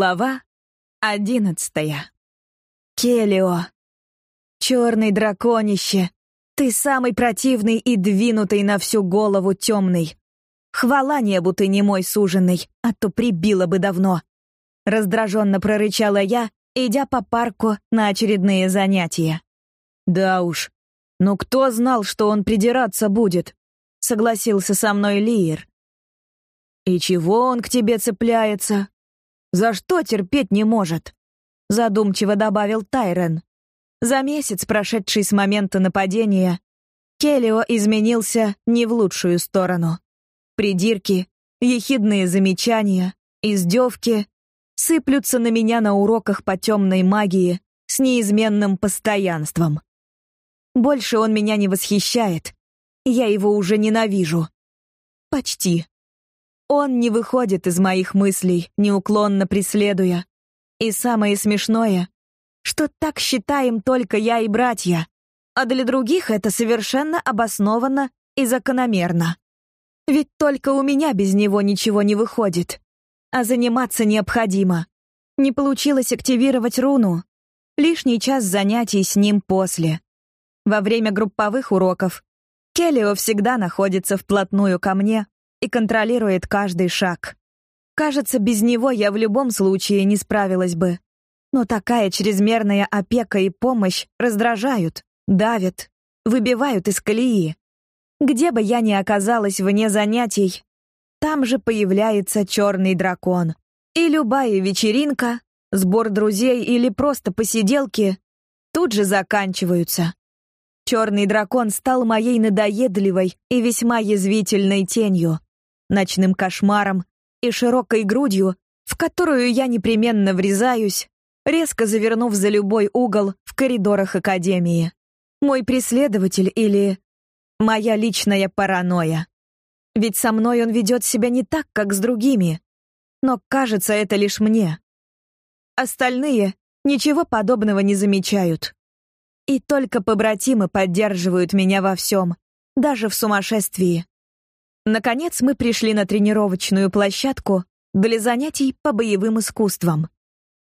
Глава одиннадцатая. Келио. Черный драконище. Ты самый противный и двинутый на всю голову темный. Хвала небу ты не мой суженый, а то прибила бы давно. Раздраженно прорычала я, идя по парку на очередные занятия. Да уж. Но кто знал, что он придираться будет? Согласился со мной Лиер. И чего он к тебе цепляется? За что терпеть не может? Задумчиво добавил Тайрен. За месяц, прошедший с момента нападения, Келио изменился не в лучшую сторону. Придирки, ехидные замечания, издевки сыплются на меня на уроках по темной магии с неизменным постоянством. Больше он меня не восхищает. Я его уже ненавижу. Почти. Он не выходит из моих мыслей, неуклонно преследуя. И самое смешное, что так считаем только я и братья, а для других это совершенно обоснованно и закономерно. Ведь только у меня без него ничего не выходит. А заниматься необходимо. Не получилось активировать руну. Лишний час занятий с ним после. Во время групповых уроков Келлио всегда находится вплотную ко мне, и контролирует каждый шаг. Кажется, без него я в любом случае не справилась бы. Но такая чрезмерная опека и помощь раздражают, давят, выбивают из колеи. Где бы я ни оказалась вне занятий, там же появляется черный дракон. И любая вечеринка, сбор друзей или просто посиделки тут же заканчиваются. Черный дракон стал моей надоедливой и весьма язвительной тенью ночным кошмаром и широкой грудью, в которую я непременно врезаюсь, резко завернув за любой угол в коридорах Академии. Мой преследователь или моя личная паранойя. Ведь со мной он ведет себя не так, как с другими. Но кажется, это лишь мне. Остальные ничего подобного не замечают. И только побратимы поддерживают меня во всем, даже в сумасшествии. Наконец мы пришли на тренировочную площадку для занятий по боевым искусствам.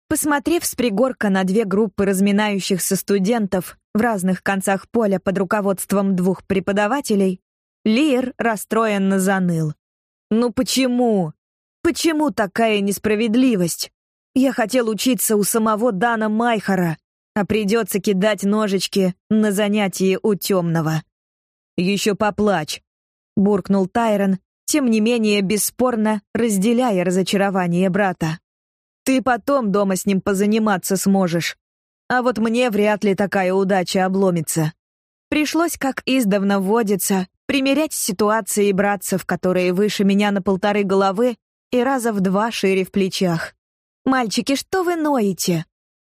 Посмотрев с пригорка на две группы разминающихся студентов в разных концах поля под руководством двух преподавателей, Лир расстроенно заныл. «Ну почему? Почему такая несправедливость? Я хотел учиться у самого Дана Майхара, а придется кидать ножички на занятии у темного. Еще поплачь, буркнул Тайрон, тем не менее бесспорно разделяя разочарование брата. Ты потом дома с ним позаниматься сможешь. А вот мне вряд ли такая удача обломится. Пришлось, как издавна водится, примерять ситуации братцев, которые выше меня на полторы головы и раза в два шире в плечах. «Мальчики, что вы ноете?»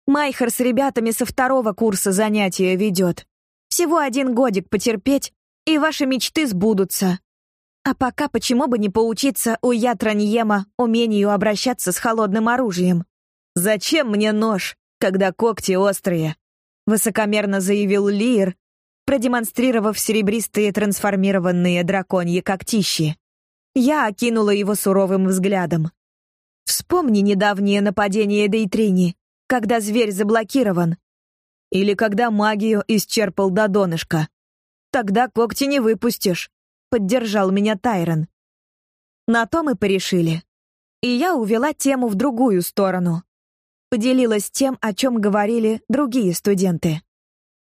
Майхер с ребятами со второго курса занятия ведет. Всего один годик потерпеть, и ваши мечты сбудутся. А пока почему бы не поучиться у Ятраньема умению обращаться с холодным оружием? «Зачем мне нож, когда когти острые?» — высокомерно заявил Лир, продемонстрировав серебристые трансформированные драконьи когтищи. Я окинула его суровым взглядом. Вспомни недавнее нападение Дейтрини, когда зверь заблокирован. Или когда магию исчерпал до донышка. Тогда когти не выпустишь», — поддержал меня Тайрон. На то мы порешили. И я увела тему в другую сторону. Поделилась тем, о чем говорили другие студенты.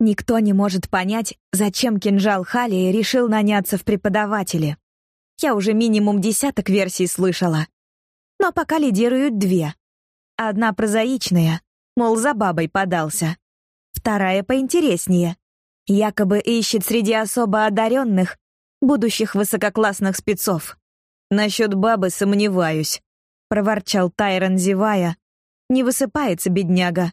Никто не может понять, зачем кинжал Халии решил наняться в преподаватели. Я уже минимум десяток версий слышала. Но пока лидируют две. Одна прозаичная, мол, за бабой подался. Вторая поинтереснее, Якобы ищет среди особо одаренных будущих высококлассных спецов. Насчет бабы сомневаюсь, проворчал Тайрон, зевая. Не высыпается бедняга.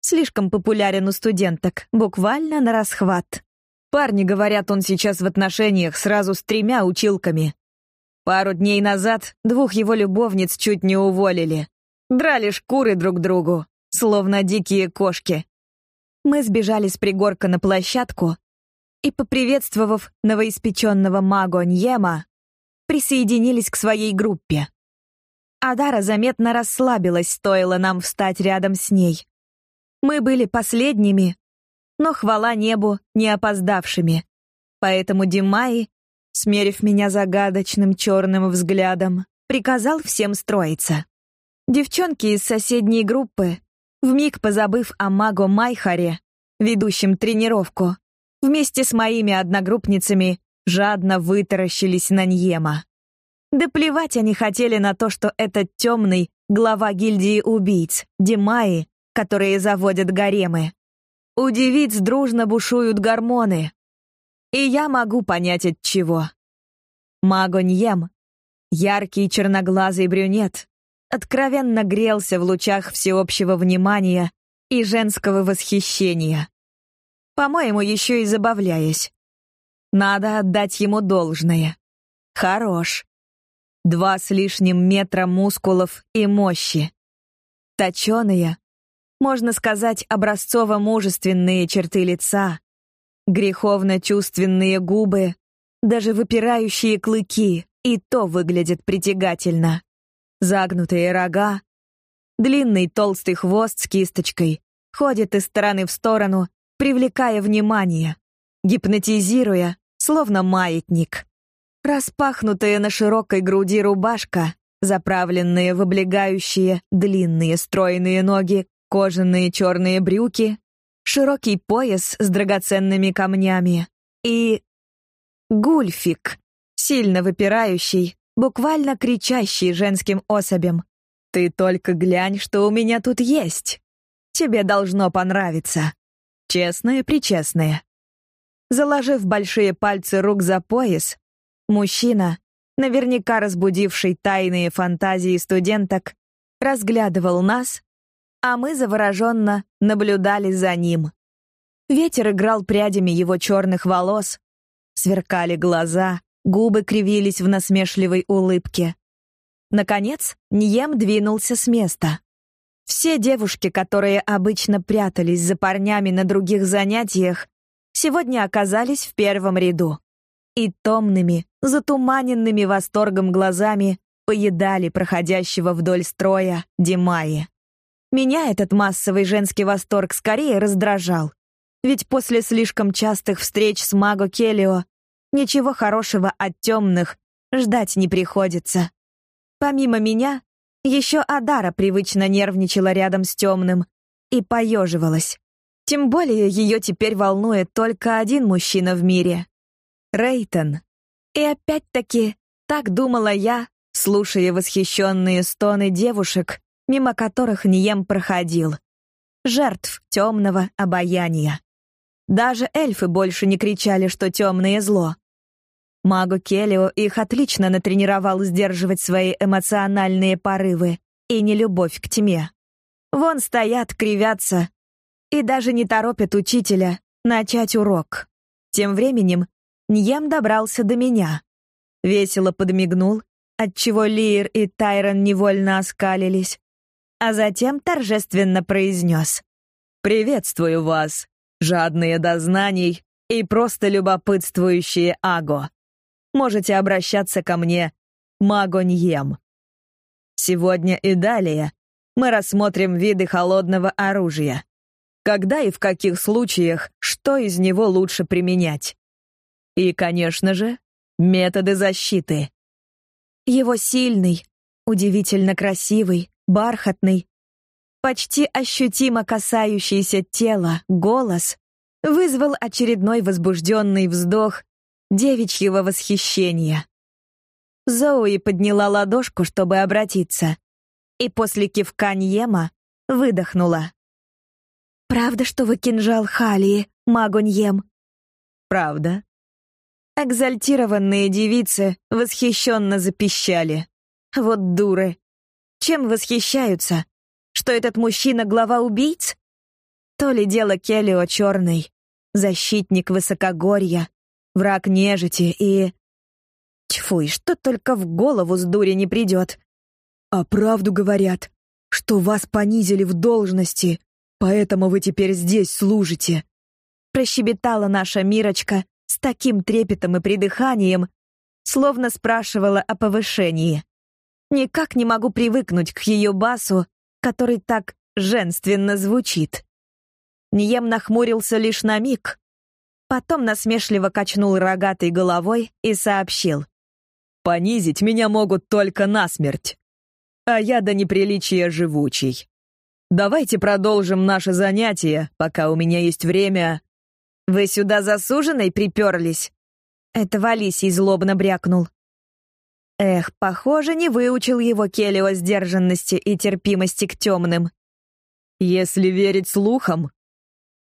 Слишком популярен у студенток, буквально на расхват. Парни говорят, он сейчас в отношениях сразу с тремя училками. Пару дней назад двух его любовниц чуть не уволили. Драли шкуры друг другу, словно дикие кошки. Мы сбежали с пригорка на площадку и, поприветствовав новоиспеченного магу Ньема, присоединились к своей группе. Адара заметно расслабилась, стоило нам встать рядом с ней. Мы были последними, но хвала небу не опоздавшими. Поэтому Димаи, смерив меня загадочным черным взглядом, приказал всем строиться. Девчонки из соседней группы, вмиг позабыв о Маго Майхаре, ведущем тренировку, вместе с моими одногруппницами жадно вытаращились на Ньема. Да плевать они хотели на то, что этот темный глава гильдии убийц, Димаи, которые заводят гаремы. У девиц дружно бушуют гормоны. И я могу понять от чего. Магоньем, яркий черноглазый брюнет, откровенно грелся в лучах всеобщего внимания и женского восхищения. По-моему, еще и забавляясь. Надо отдать ему должное. Хорош. Два с лишним метра мускулов и мощи. Точеные, можно сказать, образцово-мужественные черты лица, греховно-чувственные губы, даже выпирающие клыки, и то выглядят притягательно. Загнутые рога, длинный толстый хвост с кисточкой, ходит из стороны в сторону, привлекая внимание, гипнотизируя, словно маятник. Распахнутая на широкой груди рубашка, заправленные в облегающие длинные стройные ноги, кожаные черные брюки, широкий пояс с драгоценными камнями и... гульфик, сильно выпирающий, буквально кричащий женским особям. «Ты только глянь, что у меня тут есть! Тебе должно понравиться!» Честное-причестное. Заложив большие пальцы рук за пояс, мужчина, наверняка разбудивший тайные фантазии студенток, разглядывал нас а мы завороженно наблюдали за ним. Ветер играл прядями его черных волос, сверкали глаза, губы кривились в насмешливой улыбке. Наконец, Ньем двинулся с места. Все девушки, которые обычно прятались за парнями на других занятиях, сегодня оказались в первом ряду. И томными, затуманенными восторгом глазами поедали проходящего вдоль строя Димаи. Меня этот массовый женский восторг скорее раздражал. Ведь после слишком частых встреч с Маго Келио ничего хорошего от темных ждать не приходится. Помимо меня, еще Адара привычно нервничала рядом с темным и поеживалась. Тем более ее теперь волнует только один мужчина в мире — Рейтон. И опять-таки, так думала я, слушая восхищенные стоны девушек, мимо которых Нием проходил. Жертв темного обаяния. Даже эльфы больше не кричали, что темное зло. Магу Келио их отлично натренировал сдерживать свои эмоциональные порывы и нелюбовь к тьме. Вон стоят, кривятся и даже не торопят учителя начать урок. Тем временем Ньем добрался до меня. Весело подмигнул, отчего Лиер и Тайрон невольно оскалились, а затем торжественно произнес. «Приветствую вас, жадные до знаний и просто любопытствующие Аго. Можете обращаться ко мне, Магоньем. Сегодня и далее мы рассмотрим виды холодного оружия. Когда и в каких случаях, что из него лучше применять. И, конечно же, методы защиты. Его сильный, удивительно красивый, бархатный, почти ощутимо касающийся тела голос вызвал очередной возбужденный вздох девичьего восхищения. Зоуи подняла ладошку, чтобы обратиться, и после кивка Ньема выдохнула. «Правда, что вы кинжал Халии, Магуньем?» «Правда». Экзальтированные девицы восхищенно запищали. Вот дуры. Чем восхищаются? Что этот мужчина глава убийц? То ли дело Келлио Черный, защитник высокогорья, враг нежити и... Тьфу, и что только в голову с дури не придет. А правду говорят, что вас понизили в должности, поэтому вы теперь здесь служите. Прощебетала наша Мирочка с таким трепетом и придыханием, словно спрашивала о повышении. Никак не могу привыкнуть к ее басу, который так женственно звучит. Нием нахмурился лишь на миг, потом насмешливо качнул рогатой головой и сообщил. «Понизить меня могут только насмерть, а я до неприличия живучий. Давайте продолжим наше занятие, пока у меня есть время». «Вы сюда засуженной приперлись?» Это Валисий злобно брякнул. Эх, похоже, не выучил его Келио сдержанности и терпимости к темным. Если верить слухам,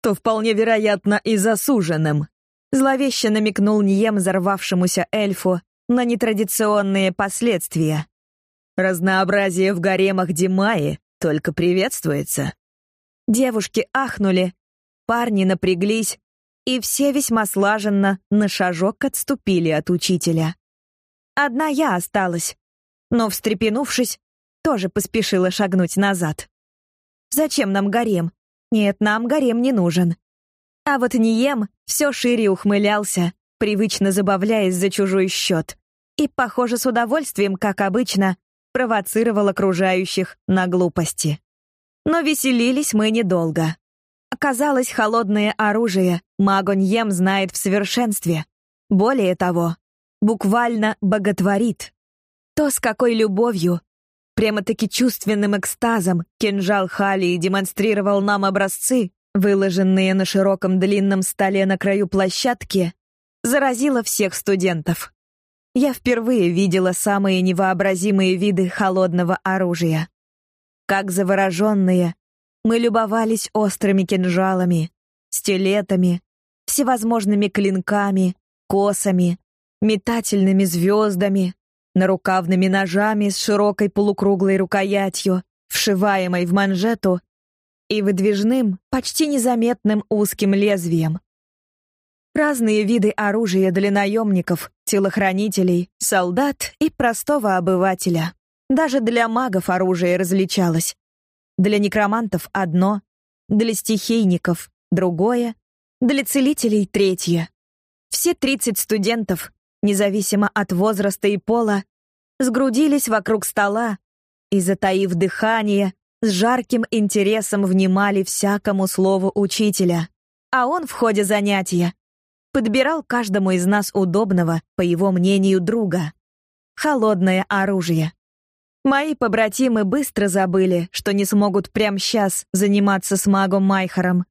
то вполне вероятно и засуженным. Зловеще намекнул Нием взорвавшемуся эльфу на нетрадиционные последствия. Разнообразие в гаремах Димаи только приветствуется. Девушки ахнули, парни напряглись, и все весьма слаженно на шажок отступили от учителя. Одна я осталась, но, встрепенувшись, тоже поспешила шагнуть назад. Зачем нам гарем? Нет, нам гарем не нужен. А вот Нием все шире ухмылялся, привычно забавляясь за чужой счет. И, похоже, с удовольствием, как обычно, провоцировал окружающих на глупости. Но веселились мы недолго. Оказалось, холодное оружие Магоньем знает в совершенстве. Более того, буквально боготворит. То, с какой любовью, прямо-таки чувственным экстазом кинжал Халии демонстрировал нам образцы, выложенные на широком длинном столе на краю площадки, заразило всех студентов. Я впервые видела самые невообразимые виды холодного оружия. Как завороженные, мы любовались острыми кинжалами, стилетами, всевозможными клинками, косами, метательными звездами, нарукавными ножами с широкой полукруглой рукоятью, вшиваемой в манжету, и выдвижным, почти незаметным узким лезвием. Разные виды оружия для наемников, телохранителей, солдат и простого обывателя. Даже для магов оружие различалось. Для некромантов одно, для стихийников другое, для целителей третье. Все 30 студентов независимо от возраста и пола, сгрудились вокруг стола и, затаив дыхание, с жарким интересом внимали всякому слову учителя. А он в ходе занятия подбирал каждому из нас удобного, по его мнению, друга. Холодное оружие. Мои побратимы быстро забыли, что не смогут прямо сейчас заниматься с магом Майхером.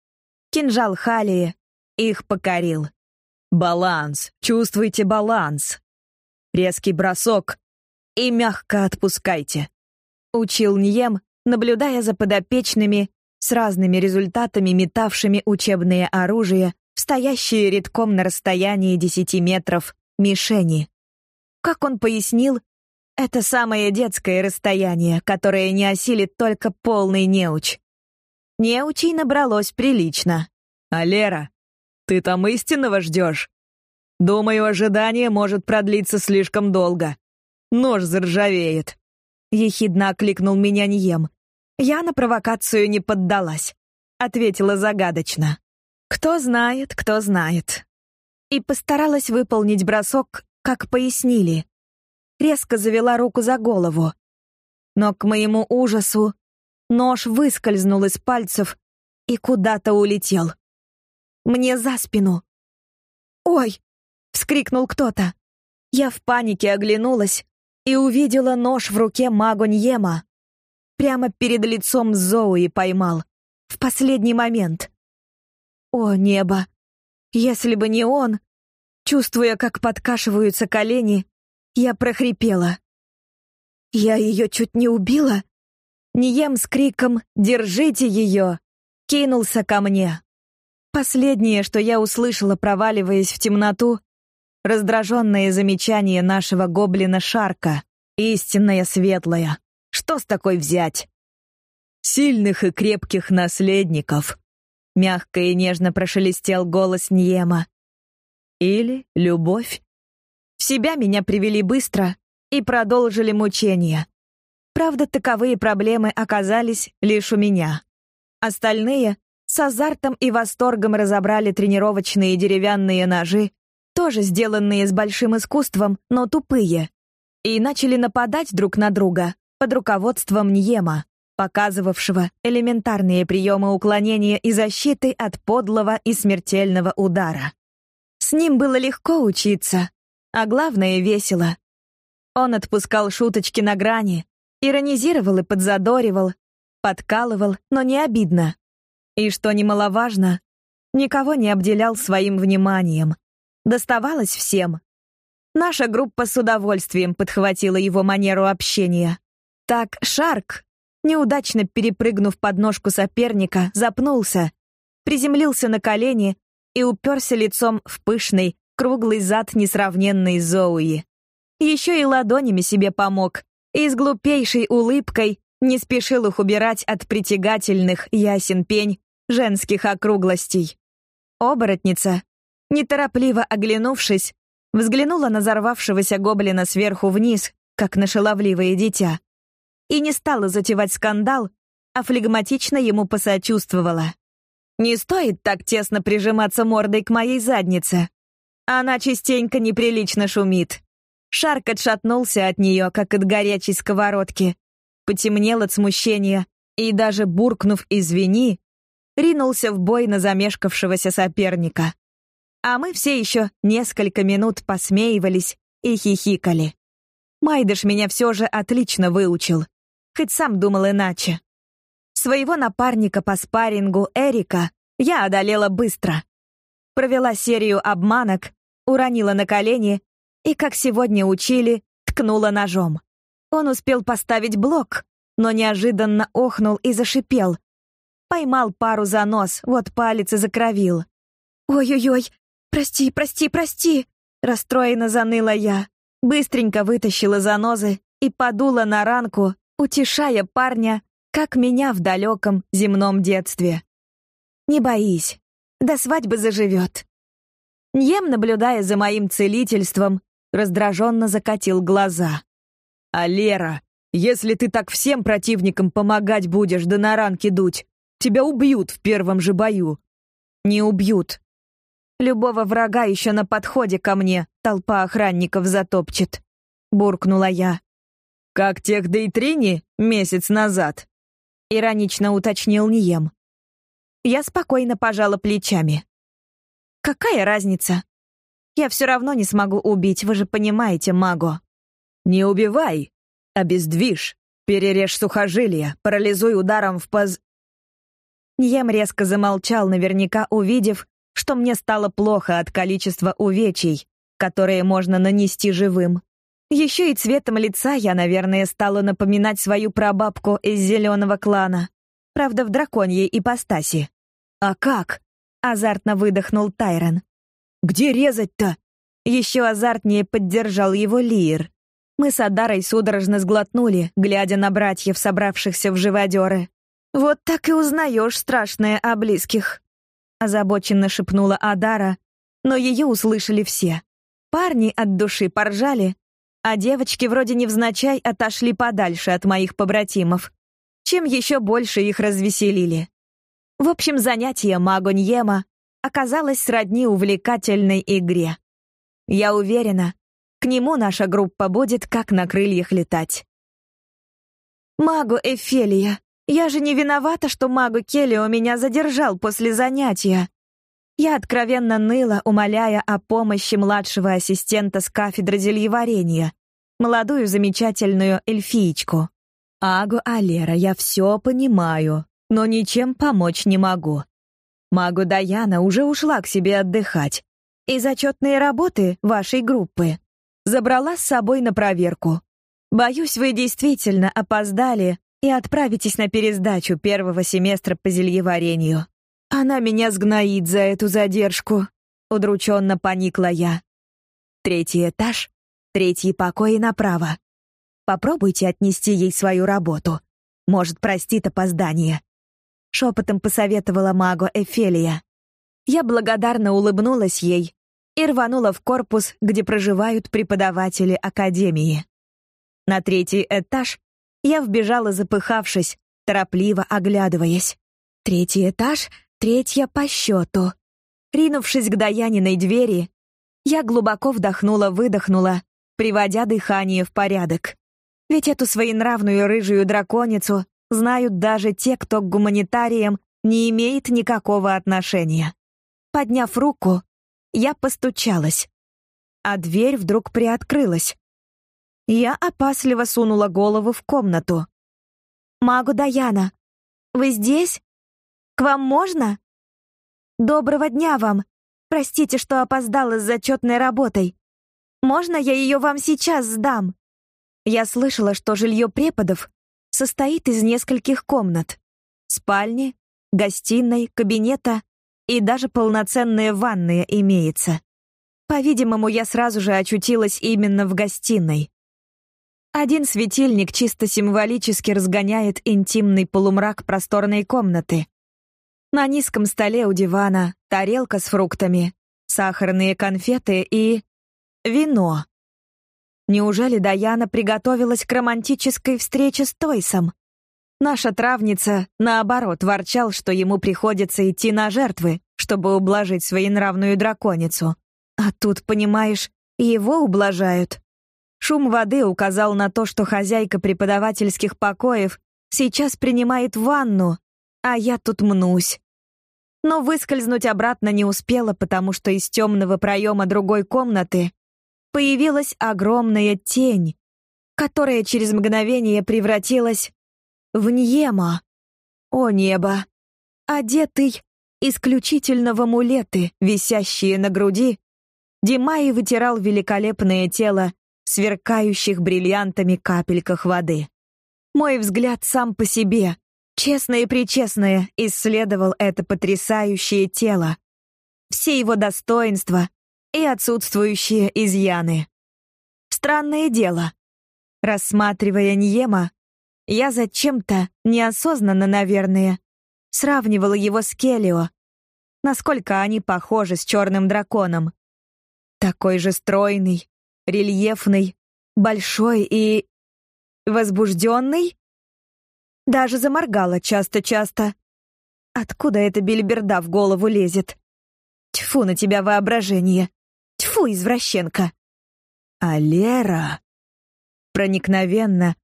Кинжал Халии их покорил. Баланс. Чувствуйте баланс. Резкий бросок и мягко отпускайте. Учил Ньем, наблюдая за подопечными с разными результатами, метавшими учебные оружия, стоящие редком на расстоянии 10 метров мишени. Как он пояснил, это самое детское расстояние, которое не осилит только полный неуч. Неучей набралось прилично. А Лера, ты там истинного ждешь? Думаю, ожидание может продлиться слишком долго. Нож заржавеет. Ехидно окликнул меня Нием. Я на провокацию не поддалась. Ответила загадочно. Кто знает, кто знает. И постаралась выполнить бросок, как пояснили. Резко завела руку за голову. Но к моему ужасу нож выскользнул из пальцев и куда-то улетел мне за спину. «Ой!» — вскрикнул кто-то. Я в панике оглянулась и увидела нож в руке Магоньема. Прямо перед лицом Зоуи поймал. В последний момент. О, небо! Если бы не он, чувствуя, как подкашиваются колени, я прохрипела. Я ее чуть не убила? Нием с криком «Держите ее!» кинулся ко мне. Последнее, что я услышала, проваливаясь в темноту, раздраженное замечание нашего гоблина Шарка. Истинная светлая. Что с такой взять? Сильных и крепких наследников. Мягко и нежно прошелестел голос Ньема. Или любовь. В себя меня привели быстро и продолжили мучения. Правда, таковые проблемы оказались лишь у меня. Остальные с азартом и восторгом разобрали тренировочные деревянные ножи, тоже сделанные с большим искусством, но тупые, и начали нападать друг на друга под руководством Ньема, показывавшего элементарные приемы уклонения и защиты от подлого и смертельного удара. С ним было легко учиться, а главное — весело. Он отпускал шуточки на грани, иронизировал и подзадоривал, подкалывал, но не обидно. И, что немаловажно, никого не обделял своим вниманием. Доставалось всем. Наша группа с удовольствием подхватила его манеру общения. Так Шарк, неудачно перепрыгнув подножку соперника, запнулся, приземлился на колени и уперся лицом в пышный, круглый зад несравненной Зоуи. Еще и ладонями себе помог, и с глупейшей улыбкой не спешил их убирать от притягательных, ясен пень, женских округлостей. Оборотница, неторопливо оглянувшись, взглянула на взорвавшегося гоблина сверху вниз, как на шаловливое дитя, и не стала затевать скандал, а флегматично ему посочувствовала. «Не стоит так тесно прижиматься мордой к моей заднице. Она частенько неприлично шумит». Шарк отшатнулся от нее, как от горячей сковородки, потемнел от смущения и, даже буркнув «извини», ринулся в бой на замешкавшегося соперника. А мы все еще несколько минут посмеивались и хихикали. Майдыш меня все же отлично выучил, хоть сам думал иначе. Своего напарника по спаррингу Эрика я одолела быстро. Провела серию обманок, уронила на колени и, как сегодня учили, ткнула ножом. Он успел поставить блок, но неожиданно охнул и зашипел, Поймал пару за нос, вот палец и закровил. «Ой-ой-ой, прости, прости, прости!» Расстроенно заныла я. Быстренько вытащила занозы и подула на ранку, утешая парня, как меня в далеком земном детстве. «Не боись, до свадьбы заживет». Ньем, наблюдая за моим целительством, раздраженно закатил глаза. «А Лера, если ты так всем противникам помогать будешь да на ранки дуть, Тебя убьют в первом же бою. Не убьют. Любого врага еще на подходе ко мне толпа охранников затопчет. Буркнула я. Как тех Дейтрини месяц назад. Иронично уточнил Нием. Я спокойно пожала плечами. Какая разница? Я все равно не смогу убить, вы же понимаете, Маго. Не убивай, обездвижь, перережь сухожилия, парализуй ударом в поз... Ньем резко замолчал, наверняка увидев, что мне стало плохо от количества увечий, которые можно нанести живым. Еще и цветом лица я, наверное, стала напоминать свою прабабку из зеленого клана. Правда, в драконьей ипостаси. «А как?» — азартно выдохнул Тайрон. «Где резать-то?» Еще азартнее поддержал его Лир. Мы с Адарой судорожно сглотнули, глядя на братьев, собравшихся в живодеры. «Вот так и узнаешь страшное о близких», — озабоченно шепнула Адара, но ее услышали все. Парни от души поржали, а девочки вроде невзначай отошли подальше от моих побратимов, чем еще больше их развеселили. В общем, занятие Магоньема оказалось сродни увлекательной игре. Я уверена, к нему наша группа будет как на крыльях летать. «Магу Эфелия, я же не виновата, что магу Келлио меня задержал после занятия. Я откровенно ныла, умоляя о помощи младшего ассистента с кафедры зельеварения, молодую замечательную эльфиечку. «Агу Алера, я все понимаю, но ничем помочь не могу. Магу Даяна уже ушла к себе отдыхать, и зачетные работы вашей группы забрала с собой на проверку. Боюсь, вы действительно опоздали и отправитесь на пересдачу первого семестра по зельеварению. Она меня сгноит за эту задержку. Удрученно поникла я. Третий этаж, третий покой направо. Попробуйте отнести ей свою работу. Может, простит опоздание. Шепотом посоветовала магу Эфелия. Я благодарно улыбнулась ей и рванула в корпус, где проживают преподаватели академии. На третий этаж я вбежала, запыхавшись, торопливо оглядываясь. Третий этаж, третья по счету. Ринувшись к Даяниной двери, я глубоко вдохнула-выдохнула приводя дыхание в порядок. Ведь эту своенравную рыжую драконицу знают даже те, кто к гуманитариям не имеет никакого отношения. Подняв руку, я постучалась, а дверь вдруг приоткрылась. Я опасливо сунула голову в комнату. «Магу Даяна, вы здесь? К вам можно?» «Доброго дня вам! Простите, что опоздала с зачетной работой. Можно я ее вам сейчас сдам?» Я слышала, что жилье преподов состоит из нескольких комнат. Спальни, гостиной, кабинета и даже полноценная ванная имеется. По-видимому, я сразу же очутилась именно в гостиной. Один светильник чисто символически разгоняет интимный полумрак просторной комнаты. На низком столе у дивана тарелка с фруктами, сахарные конфеты и... вино. Неужели Даяна приготовилась к романтической встрече с Тойсом? Наша травница, наоборот, ворчал, что ему приходится идти на жертвы, чтобы ублажить своенравную драконицу. А тут, понимаешь, его ублажают. Шум воды указал на то, что хозяйка преподавательских покоев сейчас принимает ванну, а я тут мнусь. Но выскользнуть обратно не успела, потому что из темного проема другой комнаты появилась огромная тень, которая через мгновение превратилась в Ньема. О небо! Одетый исключительно в амулеты, висящие на груди, Димай вытирал великолепное тело сверкающих бриллиантами капельках воды. Мой взгляд сам по себе, честное и причестное, исследовал это потрясающее тело, все его достоинства и отсутствующие изъяны. Странное дело. Рассматривая Ньема, я зачем-то, неосознанно, наверное, сравнивала его с Келио. Насколько они похожи с черным драконом. Такой же стройный, рельефный, большой и... возбужденный? Даже заморгала часто-часто. Откуда эта бельберда в голову лезет? Тьфу на тебя воображение. Тьфу, извращенка. А Лера... Проникновенно,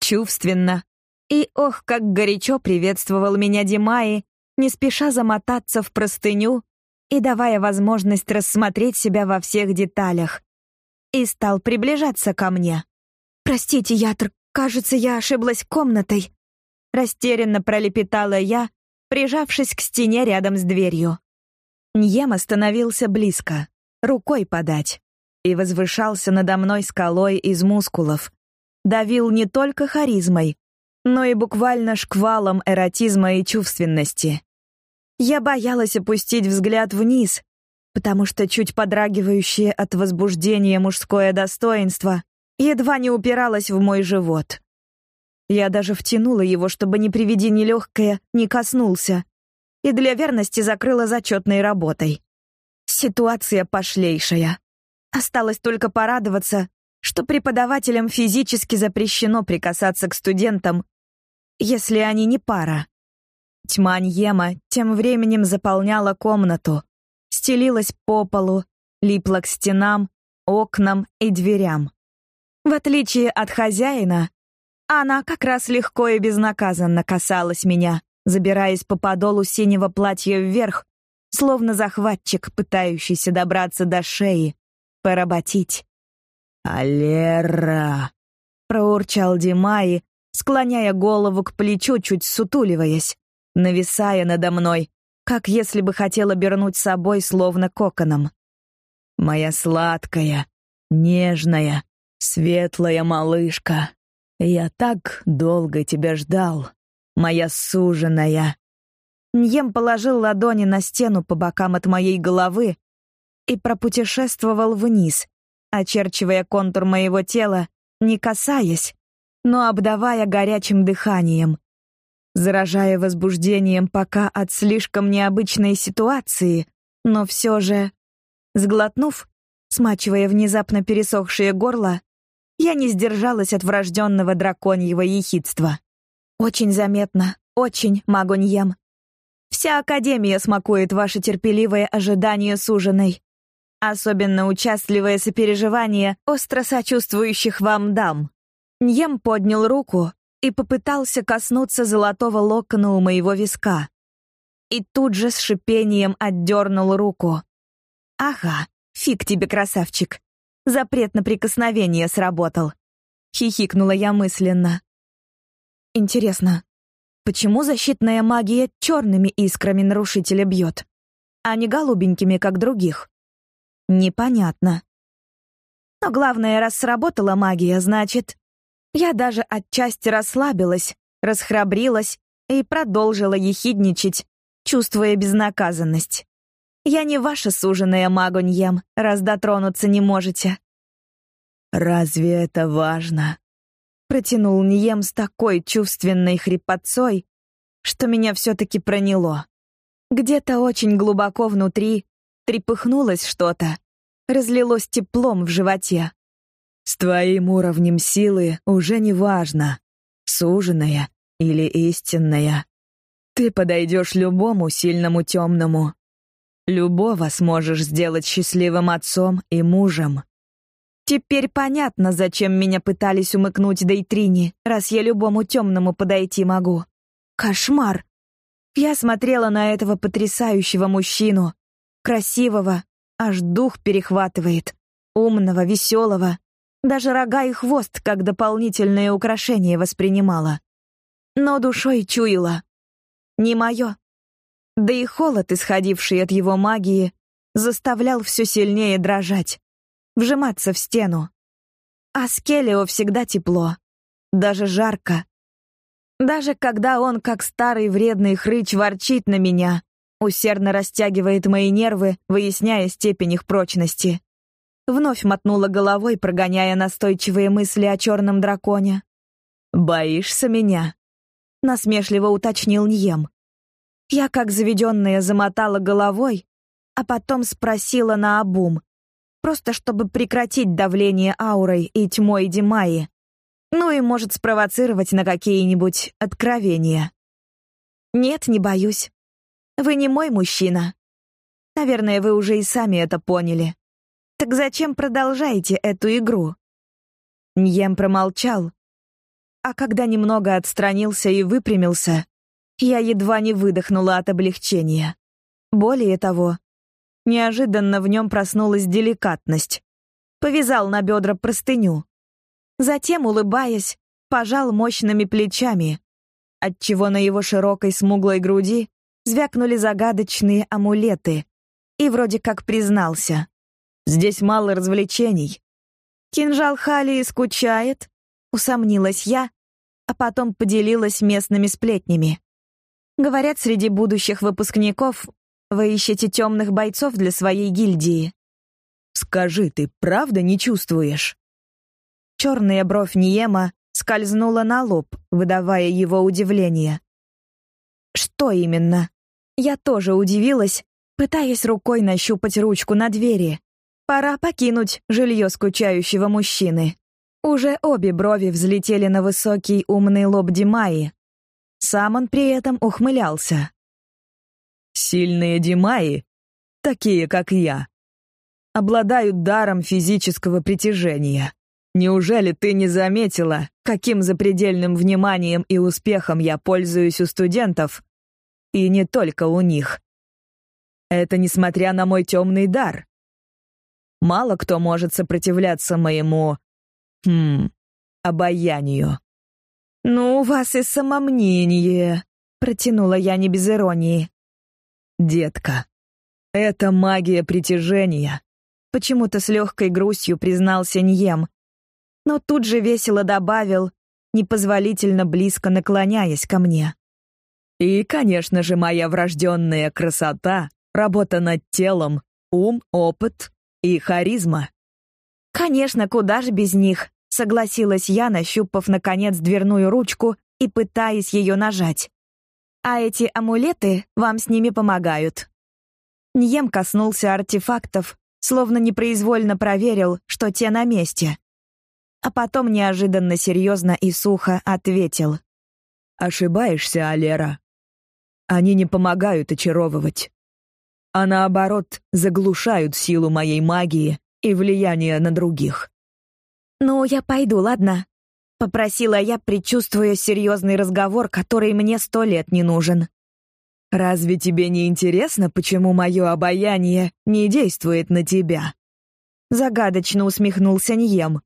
чувственно. И ох, как горячо приветствовал меня Димаи, не спеша замотаться в простыню и давая возможность рассмотреть себя во всех деталях и стал приближаться ко мне. «Простите, Ятр, кажется, я ошиблась комнатой», растерянно пролепетала я, прижавшись к стене рядом с дверью. Ньем остановился близко, рукой подать, и возвышался надо мной скалой из мускулов. Давил не только харизмой, но и буквально шквалом эротизма и чувственности. Я боялась опустить взгляд вниз, потому что чуть подрагивающее от возбуждения мужское достоинство едва не упиралось в мой живот. Я даже втянула его, чтобы ни приведи ни легкое не коснулся, и для верности закрыла зачетной работой. Ситуация пошлейшая. Осталось только порадоваться, что преподавателям физически запрещено прикасаться к студентам, если они не пара. Тьма Ньема тем временем заполняла комнату, стелилась по полу, липла к стенам, окнам и дверям. В отличие от хозяина, она как раз легко и безнаказанно касалась меня, забираясь по подолу синего платья вверх, словно захватчик, пытающийся добраться до шеи, поработить. «Алера!» — проурчал Димаи, склоняя голову к плечу, чуть сутуливаясь, нависая надо мной, как если бы хотел обернуть собой словно коконом. «Моя сладкая, нежная, светлая малышка, я так долго тебя ждал, моя суженая». Ньем положил ладони на стену по бокам от моей головы и пропутешествовал вниз, очерчивая контур моего тела, не касаясь, но обдавая горячим дыханием, заражая возбуждением пока от слишком необычной ситуации, но все же... Сглотнув, смачивая внезапно пересохшее горло, я не сдержалась от врожденного драконьего ехидства. Очень заметно, очень, Магуньем. Вся Академия смакует ваше терпеливое ожидание суженой. особенно участливое сопереживание остро сочувствующих вам дам. Ньем поднял руку и попытался коснуться золотого локона у моего виска. И тут же с шипением отдернул руку. «Ага, фиг тебе, красавчик. Запрет на прикосновение сработал». Хихикнула я мысленно. Интересно, почему защитная магия черными искрами нарушителя бьет, а не голубенькими, как других? Непонятно. Но главное, раз сработала магия, значит, я даже отчасти расслабилась, расхрабрилась и продолжила ехидничать, чувствуя безнаказанность. Я не ваша суженая магоньем, раз дотронуться не можете. Разве это важно? Протянул Нием с такой чувственной хрипотцой, что меня все-таки проняло. Где-то очень глубоко внутри трепыхнулось что-то, разлилось теплом в животе. С твоим уровнем силы уже не важно, суженая или истинная. Ты подойдешь любому сильному темному. Любого сможешь сделать счастливым отцом и мужем. Теперь понятно, зачем меня пытались умыкнуть Дейтрини, раз я любому темному подойти могу. Кошмар! Я смотрела на этого потрясающего мужчину, красивого, аж дух перехватывает, умного, веселого, даже рога и хвост как дополнительное украшение воспринимала. Но душой чуяла. Не мое. Да и холод, исходивший от его магии, заставлял все сильнее дрожать, вжиматься в стену. А с Келлио всегда тепло, даже жарко. Даже когда он, как старый вредный хрыч, ворчит на меня, усердно растягивает мои нервы, выясняя степень их прочности. Вновь мотнула головой, прогоняя настойчивые мысли о черном драконе. «Боишься меня?» — насмешливо уточнил Ньем. Я, как заведенная, замотала головой, а потом спросила на обум, просто чтобы прекратить давление аурой и тьмой Димаи, ну и может спровоцировать на какие-нибудь откровения. «Нет, не боюсь. Вы не мой мужчина. Наверное, вы уже и сами это поняли. Так зачем продолжаете эту игру? Ньем промолчал, а когда немного отстранился и выпрямился, я едва не выдохнула от облегчения. Более того, неожиданно в нем проснулась деликатность. Повязал на бедра простыню. Затем, улыбаясь, пожал мощными плечами, отчего на его широкой смуглой груди звякнули загадочные амулеты, и вроде как признался. Здесь мало развлечений. Кинжал Халии скучает, усомнилась я, а потом поделилась местными сплетнями. Говорят, среди будущих выпускников вы ищете темных бойцов для своей гильдии. Скажи, ты правда не чувствуешь? Черная бровь Ниема скользнула на лоб, выдавая его удивление. Что именно? Я тоже удивилась, пытаясь рукой нащупать ручку на двери, Пора покинуть жилье скучающего мужчины. Уже обе брови взлетели на высокий умный лоб Димаи. Сам он при этом ухмылялся. «Сильные Димаи, такие как я, обладают даром физического притяжения. Неужели ты не заметила, каким запредельным вниманием и успехом я пользуюсь у студентов? И не только у них. Это несмотря на мой темный дар. Мало кто может сопротивляться моему... Хм... обаянию. «Ну, у вас и самомнение», — протянула я не без иронии. «Детка, это магия притяжения», — почему-то с легкой грустью признался Ньем, но тут же весело добавил, непозволительно близко наклоняясь ко мне. «И, конечно же, моя врожденная красота, работа над телом, ум, опыт и харизма. Конечно, куда же без них, согласилась я, нащупав наконец дверную ручку и пытаясь ее нажать. А эти амулеты вам с ними помогают. Ньем коснулся артефактов, словно непроизвольно проверил, что те на месте. А потом неожиданно серьезно и сухо ответил. «Ошибаешься, Алера. Они не помогают очаровывать. А наоборот заглушают силу моей магии и влияние на других. «Ну, я пойду, ладно?» — попросила я, предчувствуя серьезный разговор, который мне сто лет не нужен. «Разве тебе не интересно, почему мое обаяние не действует на тебя?» Загадочно усмехнулся Ньем.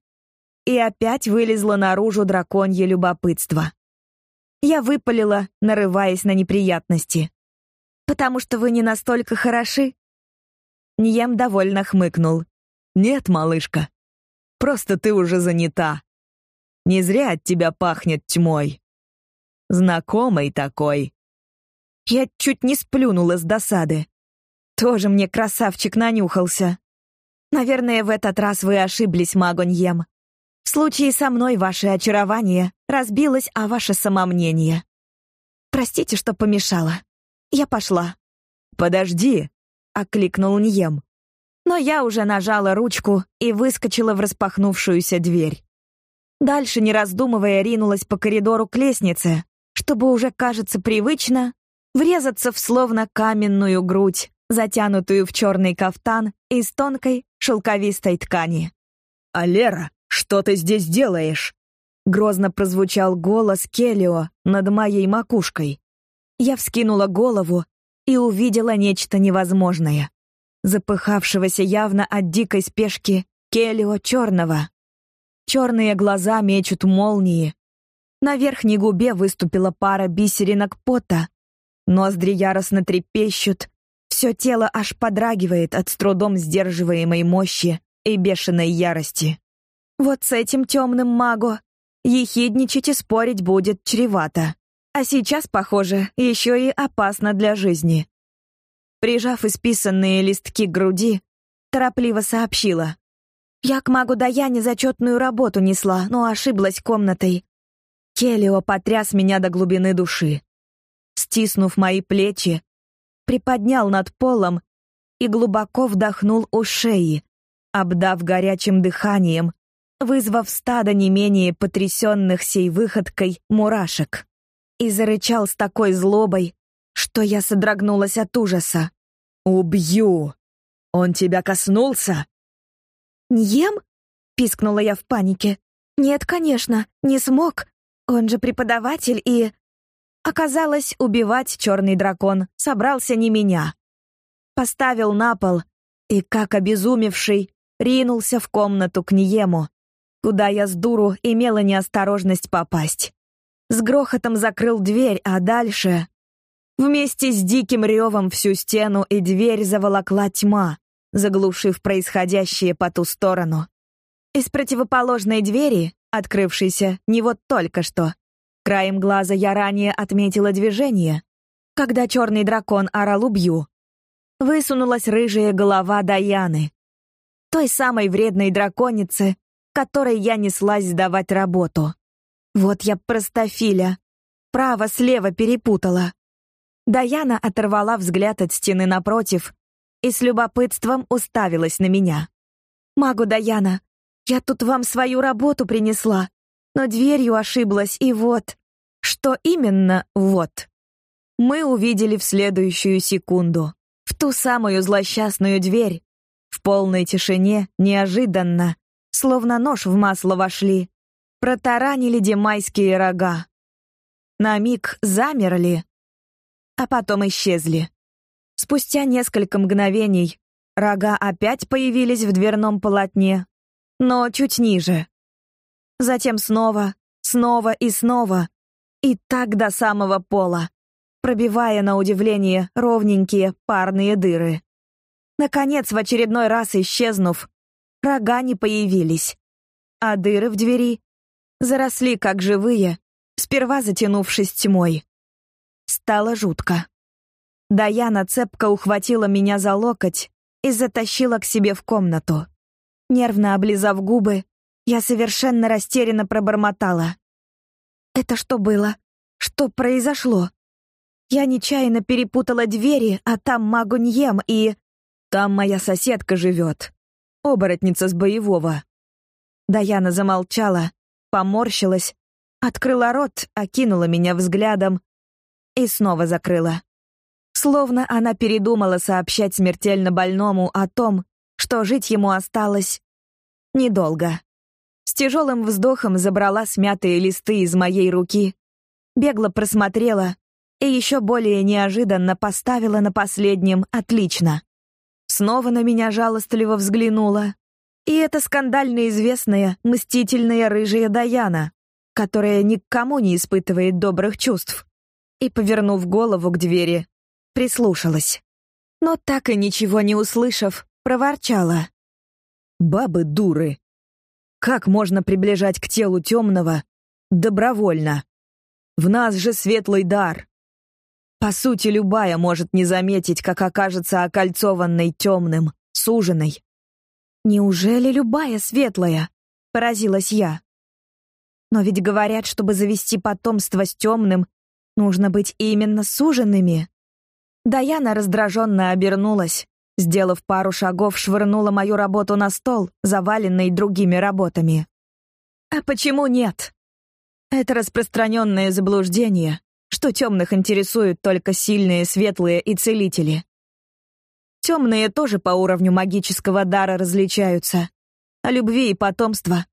И опять вылезло наружу драконье любопытство. Я выпалила, нарываясь на неприятности. «Потому что вы не настолько хороши?» Ньем довольно хмыкнул. «Нет, малышка, просто ты уже занята. Не зря от тебя пахнет тьмой. Знакомый такой». Я чуть не сплюнула с досады. Тоже мне красавчик нанюхался. Наверное, в этот раз вы ошиблись, Магоньем. В случае со мной ваше очарование разбилось о ваше самомнение. Простите, что помешала. Я пошла. «Подожди!» — окликнул Ньем. Но я уже нажала ручку и выскочила в распахнувшуюся дверь. Дальше, не раздумывая, ринулась по коридору к лестнице, чтобы уже, кажется, привычно врезаться в словно каменную грудь, затянутую в черный кафтан из тонкой шелковистой ткани. «Алера, что ты здесь делаешь?» Грозно прозвучал голос Келио над моей макушкой. Я вскинула голову и увидела нечто невозможное. Запыхавшегося явно от дикой спешки Келио Черного. Черные глаза мечут молнии. На верхней губе выступила пара бисеринок пота, Ноздри яростно трепещут, все тело аж подрагивает от с трудом сдерживаемой мощи и бешеной ярости. Вот с этим темным магу ехидничать и спорить будет чревато. А сейчас, похоже, еще и опасно для жизни. Прижав исписанные листки к груди, торопливо сообщила. «Я к магу Даяне зачетную работу несла, но ошиблась комнатой. Келио потряс меня до глубины души стиснув мои плечи, приподнял над полом и глубоко вдохнул у шеи, обдав горячим дыханием, вызвав стадо не менее потрясенных сей выходкой мурашек. И зарычал с такой злобой, что я содрогнулась от ужаса. «Убью! Он тебя коснулся?» «Ньем?» — пискнула я в панике. «Нет, конечно, не смог. Он же преподаватель и...» Оказалось, убивать черный дракон собрался не меня. Поставил на пол и, как обезумевший, ринулся в комнату к Ниему, куда я с дуру имела неосторожность попасть. С грохотом закрыл дверь, а дальше... Вместе с диким ревом всю стену и дверь заволокла тьма, заглушив происходящее по ту сторону. Из противоположной двери, открывшейся не вот только что, Краем глаза я ранее отметила движение, когда черный дракон орал «убью». Высунулась рыжая голова Даяны, той самой вредной драконицы, которой я неслась сдавать работу. Вот я простофиля, право-слева перепутала. Даяна оторвала взгляд от стены напротив и с любопытством уставилась на меня. «Магу Даяна, я тут вам свою работу принесла, но дверью ошиблась, и вот...» Что именно «вот»? Мы увидели в следующую секунду. В ту самую злосчастную дверь. В полной тишине, неожиданно, словно нож в масло вошли, протаранили демайские рога. На миг замерли, а потом исчезли. Спустя несколько мгновений рога опять появились в дверном полотне, но чуть ниже. Затем снова, снова и снова, и так до самого пола, пробивая на удивление ровненькие парные дыры. Наконец, в очередной раз исчезнув, рога не появились, а дыры в двери заросли как живые, сперва затянувшись тьмой. Стало жутко. Даяна цепко ухватила меня за локоть и затащила к себе в комнату. Нервно облизав губы, я совершенно растерянно пробормотала. Это что было? Что произошло? Я нечаянно перепутала двери, а там Магуньем и... Там моя соседка живет. Оборотница с боевого. Даяна замолчала, поморщилась, открыла рот, окинула меня взглядом и снова закрыла. Словно она передумала сообщать смертельно больному о том, что жить ему осталось недолго. С тяжелым вздохом забрала смятые листы из моей руки, бегло просмотрела и еще более неожиданно поставила на последнем «отлично». Снова на меня жалостливо взглянула. И это скандально известная, мстительная рыжая Даяна, которая ни к кому не испытывает добрых чувств. И, повернув голову к двери, прислушалась. Но так и ничего не услышав, проворчала. «Бабы дуры! Как можно приближать к телу темного добровольно? В нас же светлый дар. По сути, любая может не заметить, как окажется окольцованной темным, суженой. «Неужели любая светлая?» — поразилась я. «Но ведь говорят, чтобы завести потомство с темным, нужно быть именно суженными». Даяна раздраженно обернулась, сделав пару шагов, швырнула мою работу на стол, заваленный другими работами. А почему нет? Это распространенное заблуждение, что темных интересуют только сильные, светлые и целители. Темные тоже по уровню магического дара различаются. А любви и потомства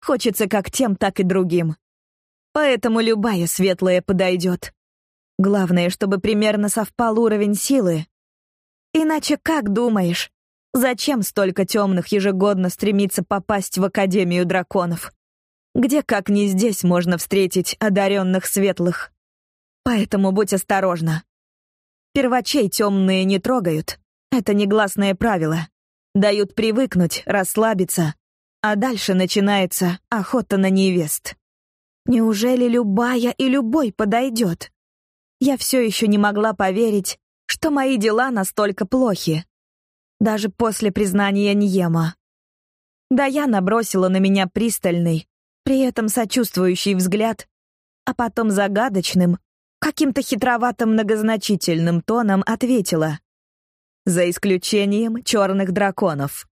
хочется как тем, так и другим. Поэтому любая светлая подойдет. Главное, чтобы примерно совпал уровень силы. Иначе как думаешь, зачем столько темных ежегодно стремится попасть в Академию драконов? Где, как не здесь, можно встретить одаренных светлых? Поэтому будь осторожна. Первачей темные не трогают. Это негласное правило. Дают привыкнуть, расслабиться, а дальше начинается охота на невест. Неужели любая и любой подойдет? Я все еще не могла поверить, что мои дела настолько плохи. Даже после признания Ньема. Даяна бросила на меня пристальный, при этом сочувствующий взгляд, а потом загадочным, каким-то хитроватым многозначительным тоном ответила. «За исключением черных драконов».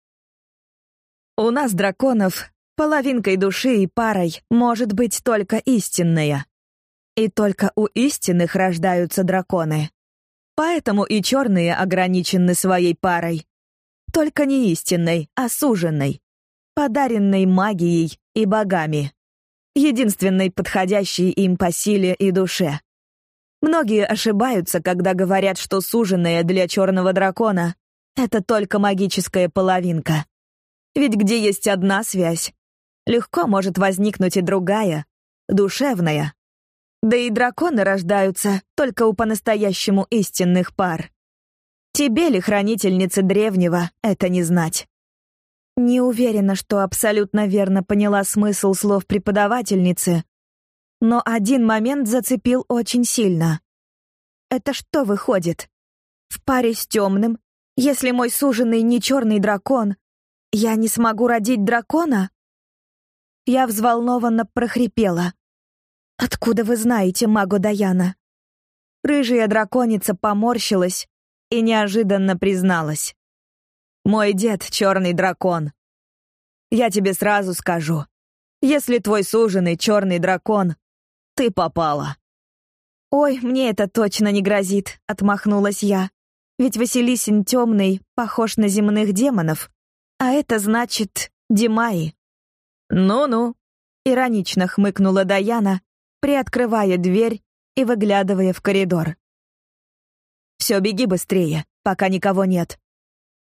«У нас драконов половинкой души и парой может быть только истинная. И только у истинных рождаются драконы. Поэтому и черные ограничены своей парой. Только не истинной, а суженной, подаренной магией и богами. Единственной подходящей им по силе и душе. Многие ошибаются, когда говорят, что суженная для черного дракона — это только магическая половинка. Ведь где есть одна связь, легко может возникнуть и другая, душевная. Да и драконы рождаются только у по-настоящему истинных пар. Тебе ли, хранительнице древнего, это не знать? Не уверена, что абсолютно верно поняла смысл слов преподавательницы, но один момент зацепил очень сильно. Это что выходит? В паре с темным, если мой суженый не черный дракон, я не смогу родить дракона? Я взволнованно прохрипела. «Откуда вы знаете магу Даяна?» Рыжая драконица поморщилась и неожиданно призналась. «Мой дед — черный дракон. Я тебе сразу скажу, если твой суженый черный дракон, ты попала». «Ой, мне это точно не грозит», — отмахнулась я. «Ведь Василисин темный похож на земных демонов, а это значит Димаи». «Ну-ну», — иронично хмыкнула Даяна, приоткрывая дверь и выглядывая в коридор. «Все, беги быстрее, пока никого нет.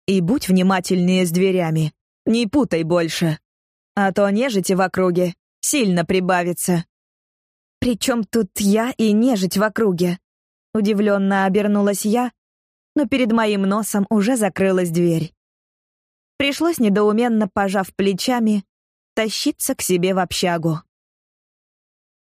И будь внимательнее с дверями, не путай больше, а то нежити в округе сильно прибавится». «При чем тут я и нежить в округе?» Удивленно обернулась я, но перед моим носом уже закрылась дверь. Пришлось недоуменно, пожав плечами, тащиться к себе в общагу.